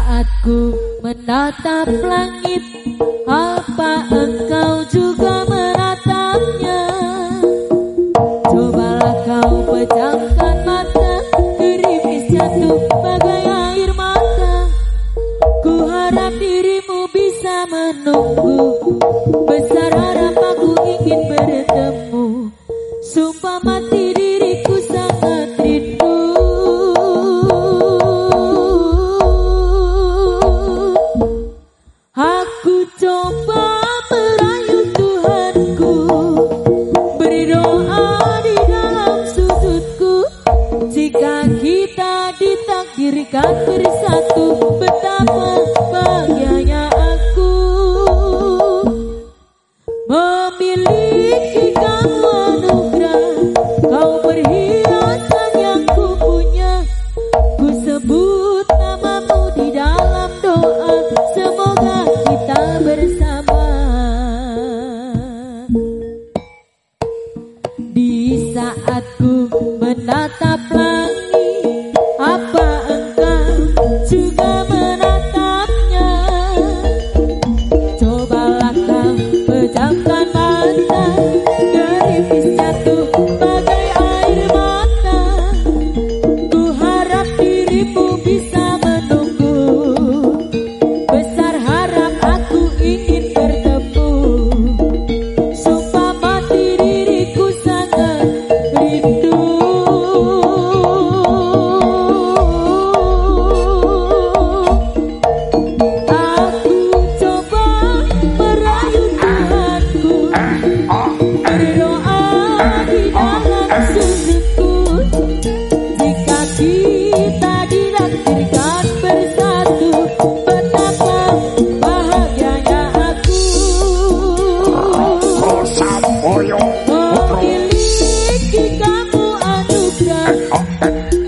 Saat ku menatap langit Apa engkau juga menatapnya? Cobalah kau pejamkan mata Gerimis jatuh bagai air mata. Ku harap dirimu bisa menunggu Besar harap aku ingin saat ku menatap Yeah.